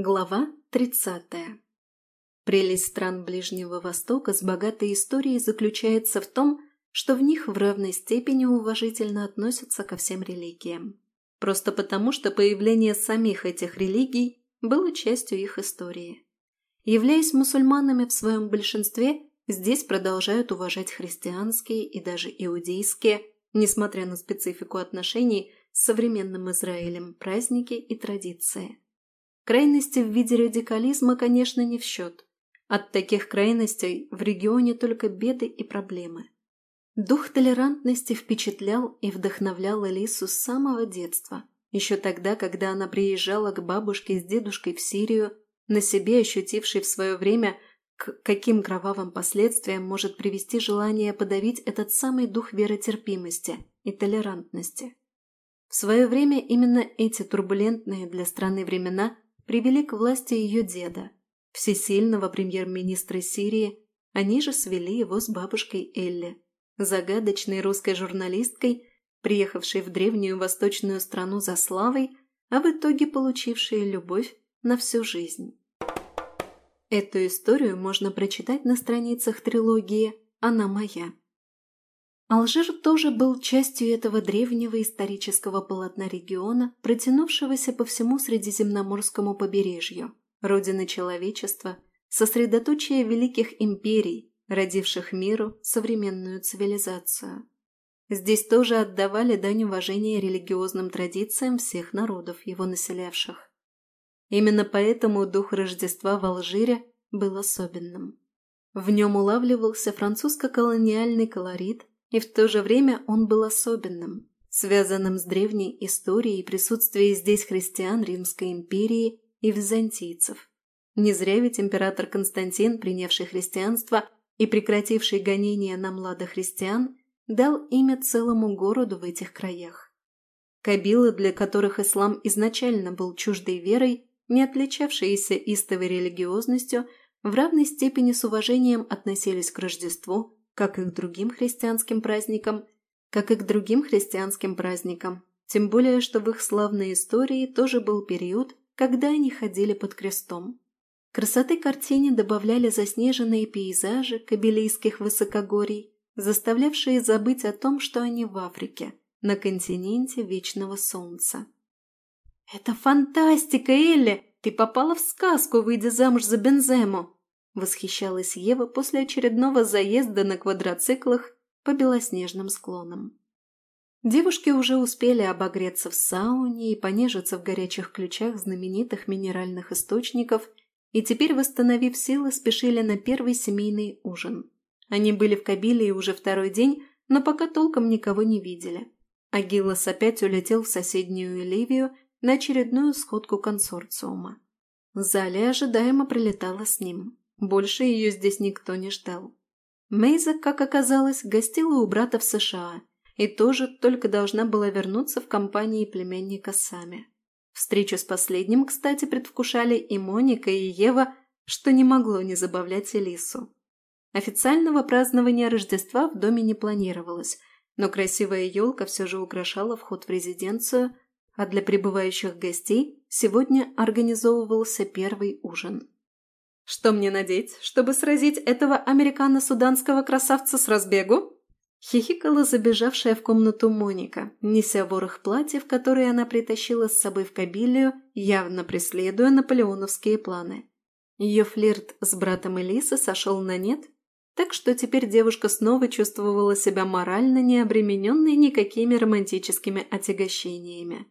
Глава 30. Прелесть стран Ближнего Востока с богатой историей заключается в том, что в них в равной степени уважительно относятся ко всем религиям. Просто потому, что появление самих этих религий было частью их истории. Являясь мусульманами в своем большинстве, здесь продолжают уважать христианские и даже иудейские, несмотря на специфику отношений с современным Израилем, праздники и традиции. Крайности в виде радикализма, конечно, не в счет. От таких крайностей в регионе только беды и проблемы. Дух толерантности впечатлял и вдохновлял Элису с самого детства, еще тогда, когда она приезжала к бабушке с дедушкой в Сирию, на себе ощутившей в свое время, к каким кровавым последствиям может привести желание подавить этот самый дух веротерпимости и толерантности. В свое время именно эти турбулентные для страны времена – привели к власти ее деда, всесильного премьер-министра Сирии, они же свели его с бабушкой Элли, загадочной русской журналисткой, приехавшей в древнюю восточную страну за славой, а в итоге получившей любовь на всю жизнь. Эту историю можно прочитать на страницах трилогии «Она моя». Алжир тоже был частью этого древнего исторического полотна региона, протянувшегося по всему Средиземноморскому побережью, родины человечества, сосредоточие великих империй, родивших миру современную цивилизацию. Здесь тоже отдавали дань уважения религиозным традициям всех народов, его населявших. Именно поэтому дух Рождества в Алжире был особенным. В нем улавливался французско-колониальный колорит, и в то же время он был особенным, связанным с древней историей присутствия здесь христиан Римской империи и византийцев. Не зря ведь император Константин, принявший христианство и прекративший гонения на младохристиан, дал имя целому городу в этих краях. Кабилы, для которых ислам изначально был чуждой верой, не отличавшиеся истовой религиозностью, в равной степени с уважением относились к Рождеству, как и к другим христианским праздникам, как и к другим христианским праздникам, тем более, что в их славной истории тоже был период, когда они ходили под крестом. Красоты картине добавляли заснеженные пейзажи кабилийских высокогорий, заставлявшие забыть о том, что они в Африке, на континенте Вечного Солнца. «Это фантастика, Элли! Ты попала в сказку, выйдя замуж за Бензему!» Восхищалась Ева после очередного заезда на квадроциклах по белоснежным склонам. Девушки уже успели обогреться в сауне и понежиться в горячих ключах знаменитых минеральных источников и теперь, восстановив силы, спешили на первый семейный ужин. Они были в Кабиле уже второй день, но пока толком никого не видели. Агилос опять улетел в соседнюю Ливию на очередную сходку консорциума. Залия ожидаемо прилетала с ним. Больше ее здесь никто не ждал. Мейза, как оказалось, гостила у брата в США и тоже только должна была вернуться в компании племянника Сами. Встречу с последним, кстати, предвкушали и Моника, и Ева, что не могло не забавлять Элису. Официального празднования Рождества в доме не планировалось, но красивая елка все же украшала вход в резиденцию, а для прибывающих гостей сегодня организовывался первый ужин. Что мне надеть, чтобы сразить этого американо-суданского красавца с разбегу?» Хихикала забежавшая в комнату Моника, неся ворох платьев, которые она притащила с собой в Кабилию, явно преследуя наполеоновские планы. Ее флирт с братом Элисы сошел на нет, так что теперь девушка снова чувствовала себя морально не обремененной никакими романтическими отягощениями.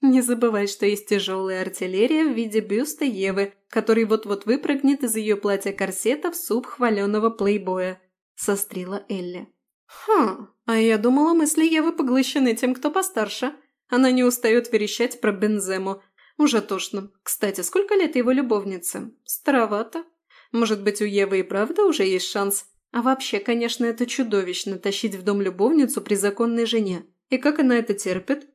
Не забывай, что есть тяжелая артиллерия в виде бюста Евы, который вот-вот выпрыгнет из ее платья-корсета в суп хваленого плейбоя», – сострила Элли. «Хм, а я думала, мысли Евы поглощены тем, кто постарше. Она не устает верещать про Бензему. Уже тошно. Кстати, сколько лет его любовнице? Старовато. Может быть, у Евы и правда уже есть шанс? А вообще, конечно, это чудовищно – тащить в дом любовницу при законной жене. И как она это терпит?»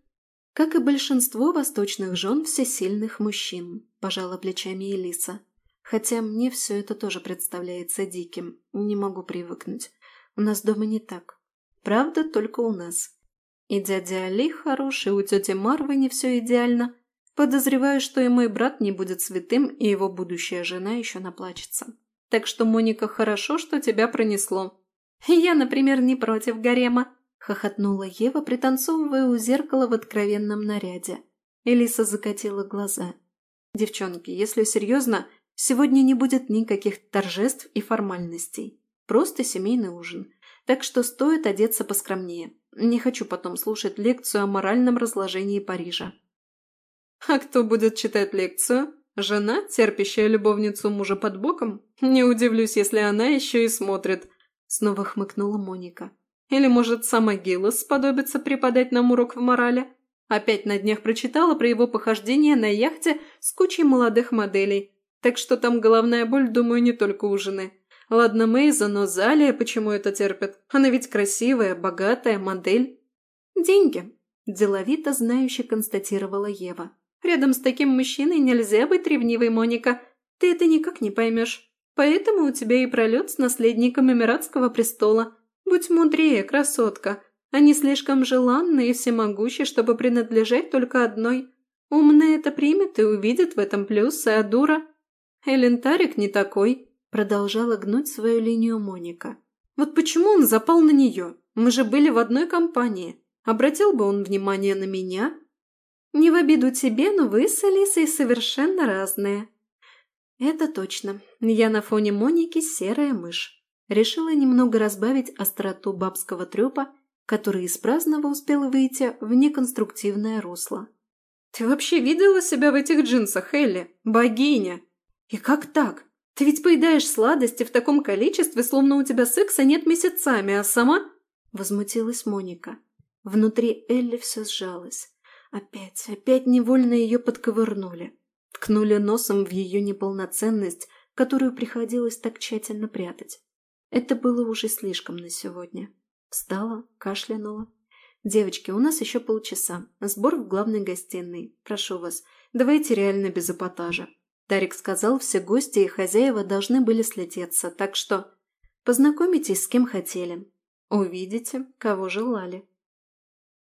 Как и большинство восточных жен всесильных мужчин, пожала плечами Элиса. Хотя мне все это тоже представляется диким. Не могу привыкнуть. У нас дома не так. Правда, только у нас. И дядя Али хороший, у тети Марвы не все идеально. Подозреваю, что и мой брат не будет святым, и его будущая жена еще наплачется. Так что, Моника, хорошо, что тебя пронесло. Я, например, не против гарема, хохотнула Ева, пританцовывая у зеркала в откровенном наряде. Элиса закатила глаза. «Девчонки, если серьезно, сегодня не будет никаких торжеств и формальностей. Просто семейный ужин. Так что стоит одеться поскромнее. Не хочу потом слушать лекцию о моральном разложении Парижа». «А кто будет читать лекцию? Жена, терпящая любовницу мужа под боком? Не удивлюсь, если она еще и смотрит», – снова хмыкнула Моника. «Или, может, сама Гиллас сподобится преподать нам урок в морали?» Опять на днях прочитала про его похождение на яхте с кучей молодых моделей. Так что там головная боль, думаю, не только у жены. Ладно, Мейза, но Залия почему это терпит? Она ведь красивая, богатая, модель. Деньги, деловито знающе констатировала Ева. Рядом с таким мужчиной нельзя быть ревнивой, Моника. Ты это никак не поймешь. Поэтому у тебя и пролет с наследником Эмиратского престола. Будь мудрее, красотка. Они слишком желанны и всемогущи, чтобы принадлежать только одной. Умная это примет и увидит в этом плюсы, а дура... Элентарик не такой, продолжала гнуть свою линию Моника. Вот почему он запал на нее? Мы же были в одной компании. Обратил бы он внимание на меня? Не в обиду тебе, но вы с Алисой совершенно разные. Это точно. Я на фоне Моники серая мышь. Решила немного разбавить остроту бабского трёпа который из праздного успел выйти в неконструктивное русло. «Ты вообще видела себя в этих джинсах, Элли? Богиня! И как так? Ты ведь поедаешь сладости в таком количестве, словно у тебя секса нет месяцами, а сама...» Возмутилась Моника. Внутри Элли все сжалось. Опять, опять невольно ее подковырнули. Ткнули носом в ее неполноценность, которую приходилось так тщательно прятать. Это было уже слишком на сегодня. Встала, кашлянула. «Девочки, у нас еще полчаса. Сбор в главной гостиной. Прошу вас, давайте реально без эпатажа». Тарик сказал, все гости и хозяева должны были слететься, так что... Познакомитесь с кем хотели. Увидите, кого желали.